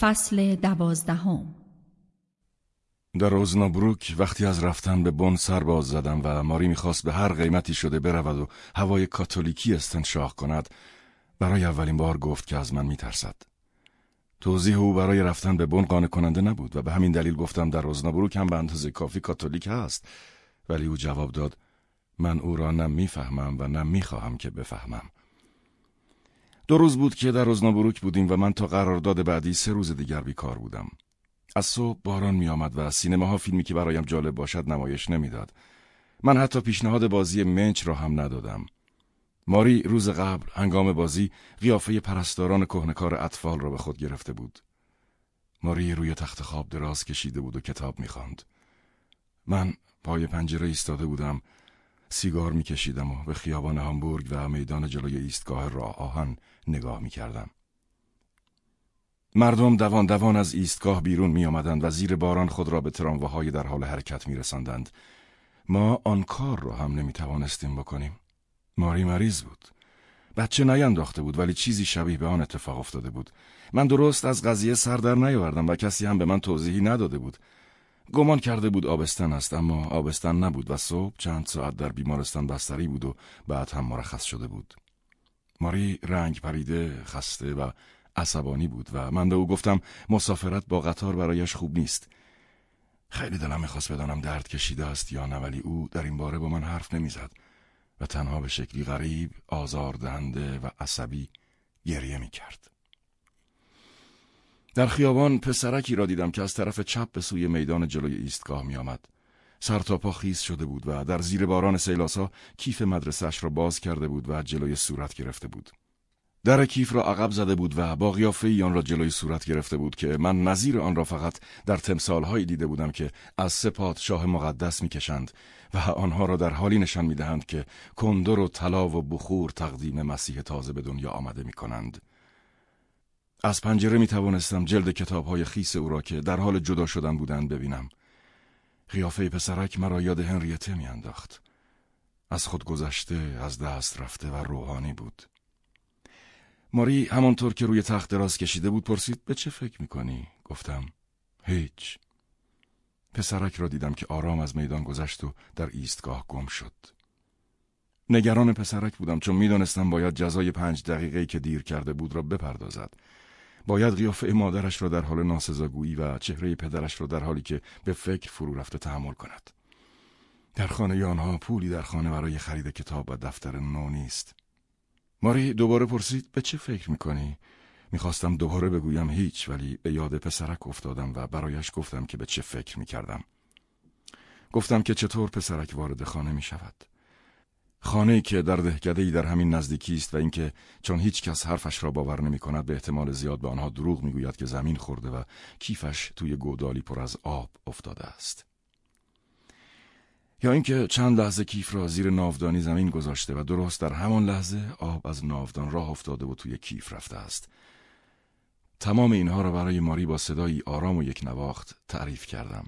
فصل دوازدهم. در روزنابروک وقتی از رفتن به بن سر باز زدم و ماری می‌خواست به هر قیمتی شده برود و هوای کاتولیکی استنشاق کند برای اولین بار گفت که از من میترسد. توضیح او برای رفتن به بن قانع کننده نبود و به همین دلیل گفتم در روزنابروک هم به اندازه کافی کاتولیک هست. ولی او جواب داد من او را نه می‌فهمم و نه می‌خواهم که بفهمم. دو روز بود که در روزنابروک بودیم و من تا قرارداد بعدی سه روز دیگر بیکار بودم از صبح باران می آمد و سینماها فیلمی که برایم جالب باشد نمایش نمی‌داد. من حتی پیشنهاد بازی منچ را هم ندادم. ماری روز قبل هنگام بازی قیافه پرستاران کهنکار اطفال را به خود گرفته بود. ماری روی تخت خواب دراز کشیده بود و کتاب می‌خواند. من پای پنجره ایستاده بودم سیگار میکشیدم و به خیابان هامبورگ و میدان جلوی ایستگاه راه آهن نگاه می‌کردم. مردم دوان دوان از ایستگاه بیرون می آمدند و زیر باران خود را به ترامواهای در حال حرکت می رسندند. ما آن کار را هم نمی توانستیم بکنیم. ماری مریض بود. بچه نینداخته بود ولی چیزی شبیه به آن اتفاق افتاده بود. من درست از قضیه سر در نیاوردم و کسی هم به من توضیحی نداده بود. گمان کرده بود آبستن است اما آبستن نبود و صبح چند ساعت در بیمارستان بستری بود و بعد هم مرخص شده بود. ماری رنگ پریده خسته و عصبانی بود و من به او گفتم مسافرت با قطار برایش خوب نیست خیلی دلم می‌خواست بدانم درد کشیده است یا نه ولی او در این باره با من حرف نمی‌زد و تنها به شکلی غریب آزاردهنده و عصبی گریه می‌کرد در خیابان پسرکی را دیدم که از طرف چپ به سوی میدان جلوی ایستگاه می آمد. سر تا پا خیز شده بود و در زیر باران سیلاسا کیف مدرسهش را باز کرده بود و جلوی صورت گرفته بود. در کیف را عقب زده بود و با قیافه آن را جلوی صورت گرفته بود که من نظیر آن را فقط در تمثالهایی دیده بودم که از سه شاه مقدس می‌کشند و آنها را در حالی نشان می‌دهند که کندر و طلا و بخور تقدیم مسیح تازه به دنیا آمده می کنند. از پنجره می توانستم جلد کتاب های خیس او را که در حال جدا شدن بودند ببینم. قیافه پسرک مرا یاد هنریته میانداخت. از خود گذشته، از دست رفته و روحانی بود. ماری همانطور که روی تخت دراز کشیده بود پرسید به چه فکر می‌کنی؟ گفتم هیچ پسرک را دیدم که آرام از میدان گذشت و در ایستگاه گم شد نگران پسرک بودم چون می‌دانستم باید جزای پنج دقیقه که دیر کرده بود را بپردازد باید قیافه مادرش را در حال ناسزاگویی و چهره پدرش را در حالی که به فکر فرو رفته تحمل کند در خانه آنها پولی در خانه برای خرید کتاب و دفتر نو نیست ماری دوباره پرسید به چه فکر می‌کنی؟ می‌خواستم دوباره بگویم هیچ ولی به یاد پسرک افتادم و برایش گفتم که به چه فکر می‌کردم. گفتم که چطور پسرک وارد خانه می‌شود. خانه که در دهکده در همین نزدیکی است و اینکه چون هیچ کس حرفش را باور نمی کند به احتمال زیاد به آنها دروغ می‌گوید که زمین خورده و کیفش توی گودالی پر از آب افتاده است. یا اینکه چند لحظه کیف را زیر ناودانی زمین گذاشته و درست در همان لحظه آب از ناودان راه افتاده و توی کیف رفته است. تمام اینها را برای ماری با صدایی آرام و یک نواخت تعریف کردم.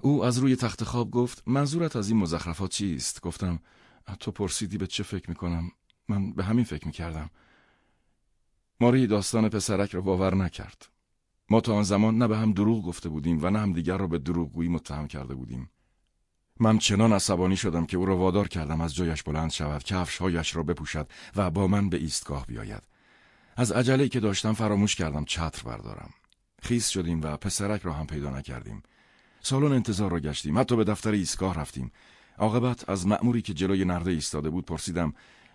او از روی تخت خواب گفت منظورت از این مزخرفات چیست؟ گفتم تو پرسیدی به چه فکر می‌کنم؟ من به همین فکر می‌کردم. ماری داستان پسرک را باور نکرد. ما تا آن زمان نه به هم دروغ گفته بودیم و نه هم دیگر را به دروغگویی متهم کرده بودیم. من چنان عصبانی شدم که او را وادار کردم از جایش بلند شود کفشهایش را بپوشد و با من به ایستگاه بیاید از عجله که داشتم فراموش کردم چتر بردارم خیس شدیم و پسرک را هم پیدا نکردیم سالن انتظار را گشتیم حتی به دفتر ایستگاه رفتیم عاقبت از مأموری که جلوی نرده ایستاده بود پرسیدم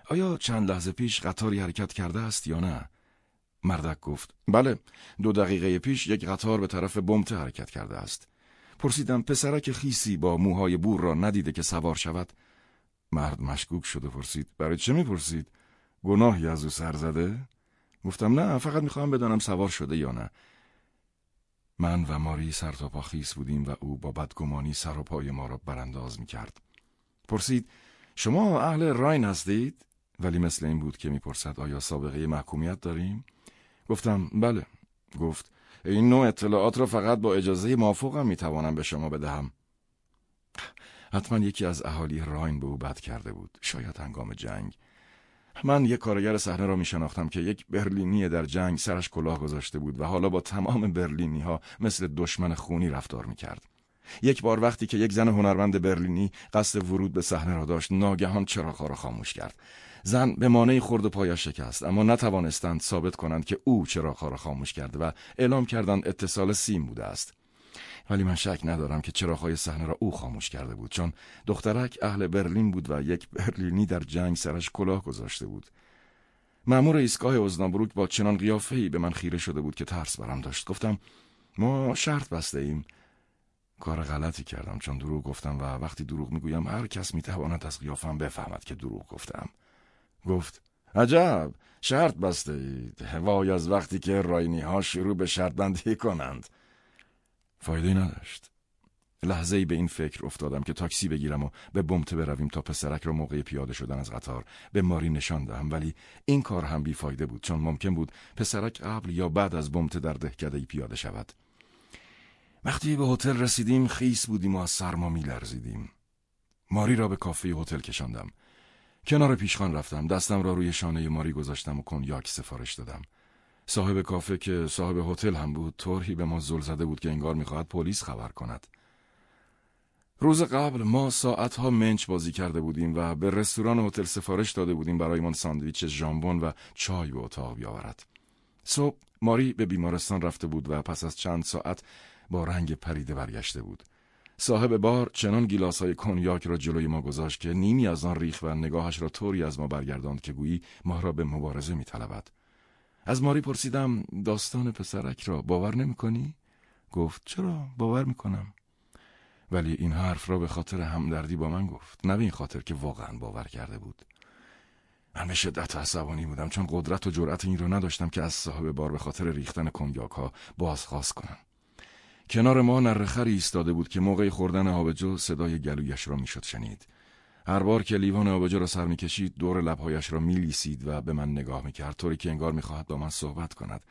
آیا چند لحظه پیش قطاری حرکت کرده است یا نه؟ مردک گفت بله دو دقیقه پیش یک قطار به طرف بمته حرکت کرده است. پرسیدم پسرک خیسی با موهای بور را ندیده که سوار شود؟ مرد مشکوک شد و پرسید برای چه می‌پرسید؟ گناهی از او سر زده؟ گفتم نه فقط می‌خواهم بدانم سوار شده یا نه. من و ماری سر تا پا خیس بودیم و او با بدگمانی سر و پای ما را برانداز می‌کرد. پرسید شما اهل راین هستید؟ ولی مثل این بود که می‌پرسد آیا سابقه محکومیت داریم؟ گفتم بله. گفت این نوع اطلاعات را فقط با اجازه موافقم می‌توانم به شما بدهم. حتما یکی از اهالی راین به او بد کرده بود. شاید هنگام جنگ. من یک کارگر صحنه را می شناختم که یک برلینی در جنگ سرش کلاه گذاشته بود و حالا با تمام برلینی ها مثل دشمن خونی رفتار می کرد. یک بار وقتی که یک زن هنرمند برلینی قصد ورود به صحنه را داشت ناگهان چراغها را خاموش کرد. زن به مانعی خورد و پایش شکست اما نتوانستند ثابت کنند که او چراغها را خاموش کرده و اعلام کردند اتصال سیم بوده است. ولی من شک ندارم که چراغهای صحنه را او خاموش کرده بود چون دخترک اهل برلین بود و یک برلینی در جنگ سرش کلاه گذاشته بود. مأمور ایستگاه اوزنابروک با چنان قیافه‌ای به من خیره شده بود که ترس برم داشت. گفتم ما شرط بسته ایم. کار غلطی کردم چون دروغ گفتم و وقتی دروغ می‌گویم هر کس می‌تواند از قیافم بفهمد که دروغ گفتم. گفت عجب شرط بسته اید. وای از وقتی که راینی ها شروع به شرط بندی کنند. فایده نداشت. لحظه ای به این فکر افتادم که تاکسی بگیرم و به بمته برویم تا پسرک را موقع پیاده شدن از قطار به ماری نشان دهم. ولی این کار هم بیفایده بود چون ممکن بود پسرک قبل یا بعد از بمته در دهکده پیاده شود. وقتی به هتل رسیدیم خیس بودیم و از سرما میلرزیدیم. ماری را به کافه هتل کشاندم. کنار پیشخان رفتم. دستم را روی شانه ماری گذاشتم و کنیاک سفارش دادم. صاحب کافه که صاحب هتل هم بود طوری به ما زل زده بود که انگار می‌خواهد پلیس خبر کند. روز قبل ما ساعتها منچ بازی کرده بودیم و به رستوران هتل سفارش داده بودیم برایمان ساندویچ ژامبون و چای به اتاق بیاورد. صبح ماری به بیمارستان رفته بود و پس از چند ساعت با رنگ پریده برگشته بود صاحب بار چنان گیلاس های کنیاک را جلوی ما گذاشت که نیمی از آن ریخ و نگاهش را طوری از ما برگرداند که گویی ما را به مبارزه می طلبد. از ماری پرسیدم داستان پسرک را باور نمی کنی؟ گفت چرا باور می کنم. ولی این حرف را به خاطر همدردی با من گفت نه به این خاطر که واقعا باور کرده بود من به شدت عصبانی بودم چون قدرت و جرأت این را نداشتم که از صاحب بار به خاطر ریختن کنیاک ها بازخواست کنم کنار ما نرخری ایستاده بود که موقع خوردن آبجو صدای گلویش را می‌شد شنید. هر بار که لیوان آبجو را سر می‌کشید دور لبهایش را میلیسید و به من نگاه می‌کرد طوری که انگار می‌خواهد با من صحبت کند.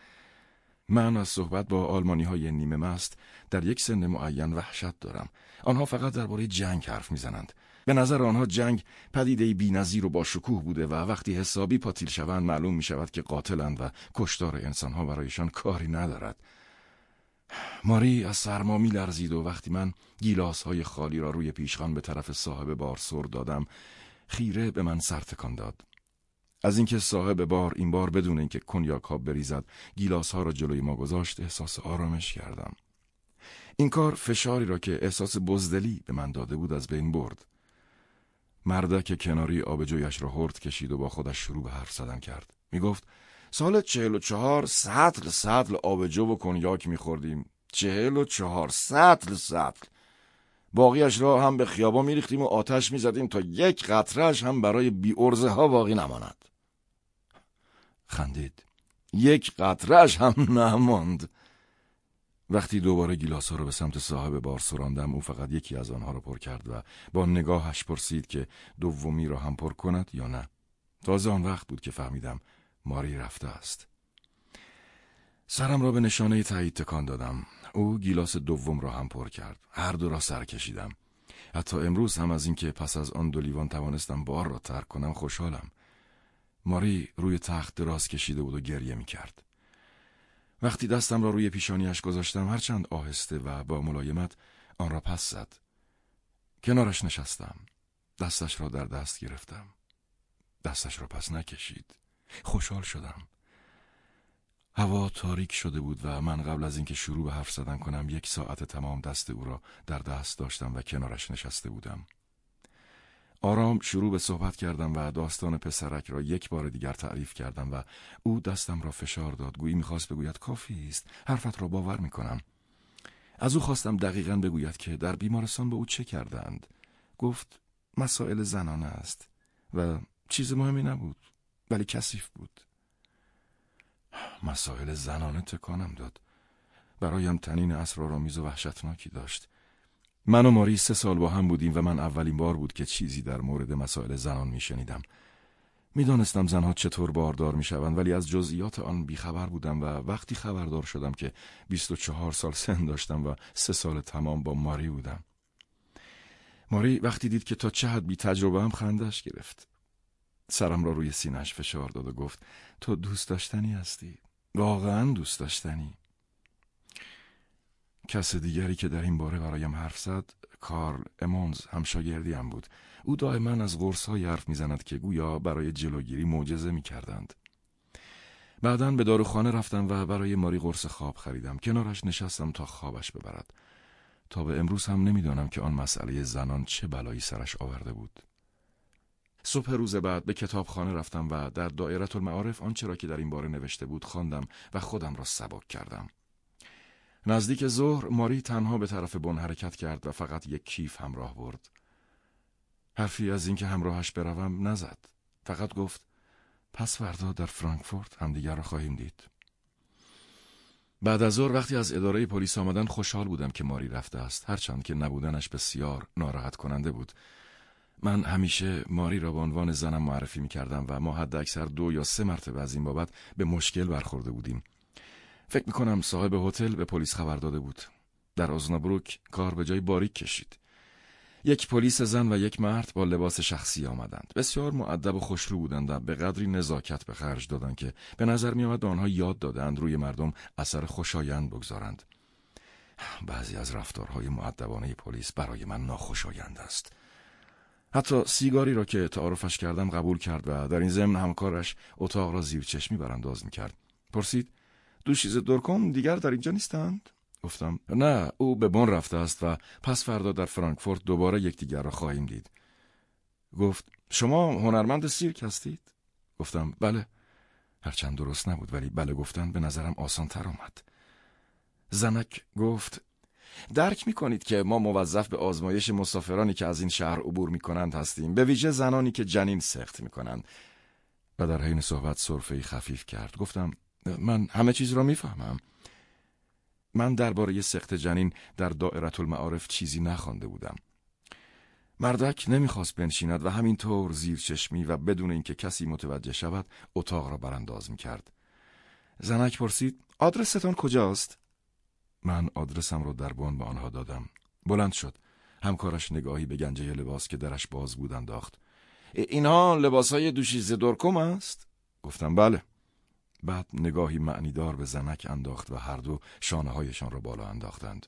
من از صحبت با آلمانی های نیمه مست در یک سن معین وحشت دارم. آنها فقط درباره جنگ حرف می‌زنند. به نظر آنها جنگ پدیده بی‌نظیر و با شکوه بوده و وقتی حسابی پاتیل شوند معلوم می شود که قاتلند و کشتار انسانها برایشان کاری ندارد. ماری از سرما می لرزید و وقتی من گیلاس های خالی را روی پیشخان به طرف صاحب بار سر دادم خیره به من سر تکان داد. از اینکه صاحب بار این بار بدون اینکه کنیاک ها بریزد گیلاس ها را جلوی ما گذاشت احساس آرامش کردم. این کار فشاری را که احساس بزدلی به من داده بود از بین برد. مرده که کناری آبجویش را هرد کشید و با خودش شروع به حرف زدن کرد. می گفت سال چهل و چهار سطل سطل آبجو و کنیاک میخوردیم. چهل و چهار سطل سطل. باقیش را هم به خیابان میریختیم و آتش می‌زدیم تا یک قطرهش هم برای بی ها باقی نماند. خندید. یک قطرهش هم نماند. وقتی دوباره گیلاس ها رو به سمت صاحب بار سراندم او فقط یکی از آنها را پر کرد و با نگاهش پرسید که دومی را هم پر کند یا نه. تازه آن وقت بود که فهمیدم ماری رفته است سرم را به نشانه تایید تکان دادم او گیلاس دوم را هم پر کرد هر دو را سر کشیدم حتی امروز هم از اینکه پس از آن دو لیوان توانستم بار را ترک کنم خوشحالم ماری روی تخت دراز کشیده بود و گریه می کرد. وقتی دستم را روی پیشانیش گذاشتم هرچند آهسته و با ملایمت آن را پس زد. کنارش نشستم. دستش را در دست گرفتم. دستش را پس نکشید. خوشحال شدم. هوا تاریک شده بود و من قبل از اینکه شروع به حرف زدن کنم یک ساعت تمام دست او را در دست داشتم و کنارش نشسته بودم. آرام شروع به صحبت کردم و داستان پسرک را یک بار دیگر تعریف کردم و او دستم را فشار داد. گویی می‌خواست بگوید کافی است. حرفت را باور می‌کنم. از او خواستم دقیقا بگوید که در بیمارستان به او چه کردند گفت مسائل زنانه است و چیز مهمی نبود. ولی کثیف بود. مسائل زنانه تکانم داد. برایم تنین اسرارآمیز و وحشتناکی داشت. من و ماری سه سال با هم بودیم و من اولین بار بود که چیزی در مورد مسائل زنان میشنیدم. می‌دانستم زنها چطور باردار می‌شوند ولی از جزئیات آن بیخبر بودم و وقتی خبردار شدم که 24 سال سن داشتم و سه سال تمام با ماری بودم. ماری وقتی دید که تا چه حد بی تجربه هم خندش گرفت. سرم را روی سینش فشار داد و گفت تو دوست داشتنی هستی. واقعا دوست داشتنی. کس دیگری که در این باره برایم حرف زد کارل امونز همشاگردیم بود. او دائما از قرص های حرف می‌زند که گویا برای جلوگیری معجزه می‌کردند. بعدا به داروخانه رفتم و برای ماری قرص خواب خریدم. کنارش نشستم تا خوابش ببرد. تا به امروز هم نمی‌دانم که آن مسئله زنان چه بلایی سرش آورده بود. صبح روز بعد به کتابخانه رفتم و در دایره المعارف آنچه را که در این باره نوشته بود خواندم و خودم را سبک کردم. نزدیک ظهر ماری تنها به طرف بن حرکت کرد و فقط یک کیف همراه برد. حرفی از اینکه همراهش بروم نزد. فقط گفت پس فردا در فرانکفورت همدیگر را خواهیم دید. بعد از ظهر وقتی از اداره پلیس آمدن خوشحال بودم که ماری رفته است. هرچند که نبودنش بسیار ناراحت کننده بود. من همیشه ماری را به عنوان زنم معرفی می کردم و ما حد اکثر دو یا سه مرتبه از این بابت به مشکل برخورده بودیم. فکر می کنم صاحب هتل به پلیس خبر داده بود. در آزنابروک کار به جای باریک کشید. یک پلیس زن و یک مرد با لباس شخصی آمدند. بسیار معدب و خوشرو بودند و به قدری نزاکت به خرج دادند که به نظر می آمد آنها یاد دادند روی مردم اثر خوشایند بگذارند. بعضی از رفتارهای معدبانه پلیس برای من ناخوشایند است. حتی سیگاری را که تعارفش کردم قبول کرد و در این ضمن همکارش اتاق را زیر چشمی برانداز می کرد پرسید دو چیز دورکم دیگر در اینجا نیستند؟ گفتم نه او به بن رفته است و پس فردا در فرانکفورت دوباره یکدیگر را خواهیم دید. گفت شما هنرمند سیرک هستید؟ گفتم بله. هرچند درست نبود ولی بله گفتن به نظرم آسان تر آمد. زنک گفت درک می کنید که ما موظف به آزمایش مسافرانی که از این شهر عبور می کنند هستیم به ویژه زنانی که جنین سخت می کنند و در حین صحبت صرفه خفیف کرد. گفتم من همه چیز را می‌فهمم. من درباره سخت جنین در دائرت المعارف چیزی نخوانده بودم. مردک نمی‌خواست بنشیند و همینطور زیر چشمی و بدون اینکه کسی متوجه شود اتاق را برانداز می‌کرد. زنک پرسید آدرستان کجاست؟ من آدرسم را در بان به آنها دادم. بلند شد. همکارش نگاهی به گنجه لباس که درش باز بود انداخت. اینها لباس های دوشیزه دورکم است؟ گفتم بله. بعد نگاهی معنیدار به زنک انداخت و هر دو شانه هایشان را بالا انداختند.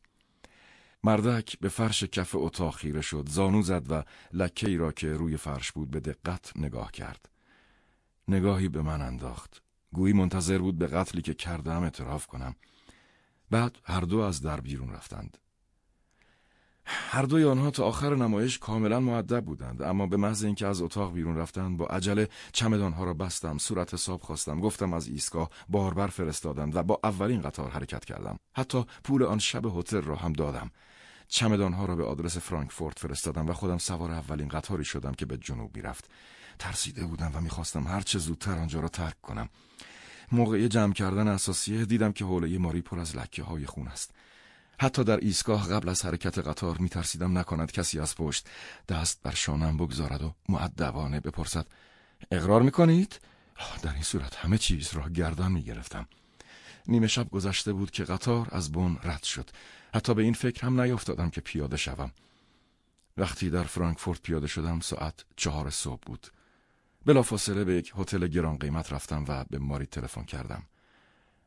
مردک به فرش کف اتاق خیره شد زانو زد و لکه ای را که روی فرش بود به دقت نگاه کرد. نگاهی به من انداخت. گویی منتظر بود به قتلی که کردم اعتراف کنم. بعد هر دو از در بیرون رفتند. هر دوی آنها تا آخر نمایش کاملا معدب بودند اما به محض اینکه از اتاق بیرون رفتند با عجله چمدانها را بستم صورت حساب خواستم گفتم از ایستگاه باربر فرستادند و با اولین قطار حرکت کردم. حتی پول آن شب هتل را هم دادم. چمدانها را به آدرس فرانکفورت فرستادم و خودم سوار اولین قطاری شدم که به جنوب می‌رفت. ترسیده بودم و می‌خواستم هر چه زودتر آنجا را ترک کنم. موقع جمع کردن اساسیه دیدم که حوله ماری پر از لکه های خون است. حتی در ایستگاه قبل از حرکت قطار می ترسیدم نکند کسی از پشت دست بر شانم بگذارد و معدبانه بپرسد اقرار می کنید؟ در این صورت همه چیز را گردان می گرفتم نیمه شب گذشته بود که قطار از بن رد شد. حتی به این فکر هم نیافتادم که پیاده شوم. وقتی در فرانکفورت پیاده شدم ساعت چهار صبح بود. بلافاصله به یک هتل گران قیمت رفتم و به ماری تلفن کردم.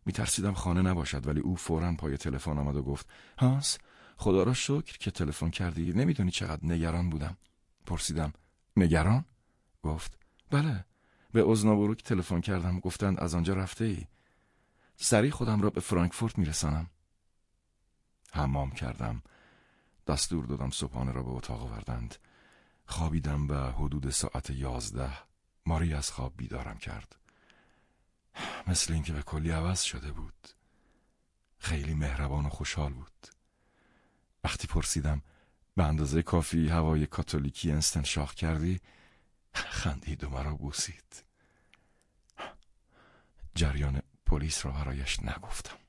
میترسیدم خانه نباشد ولی او فورا پای تلفن آمد و گفت هانس خدا را شکر که تلفن کردی. نمی‌دونی چقدر نگران بودم. پرسیدم نگران؟ گفت بله. به اوزنابروک تلفن کردم. گفتند از آنجا رفته ای؟ سریع خودم را به فرانکفورت میرسانم. حمام کردم. دستور دادم صبحانه را به اتاق آوردند. خوابیدم و حدود ساعت یازده ماری از خواب بیدارم کرد. مثل اینکه به کلی عوض شده بود. خیلی مهربان و خوشحال بود. وقتی پرسیدم به اندازه کافی هوای کاتولیکی استنشاق کردی؟ خندید و مرا بوسید. جریان پلیس را برایش نگفتم.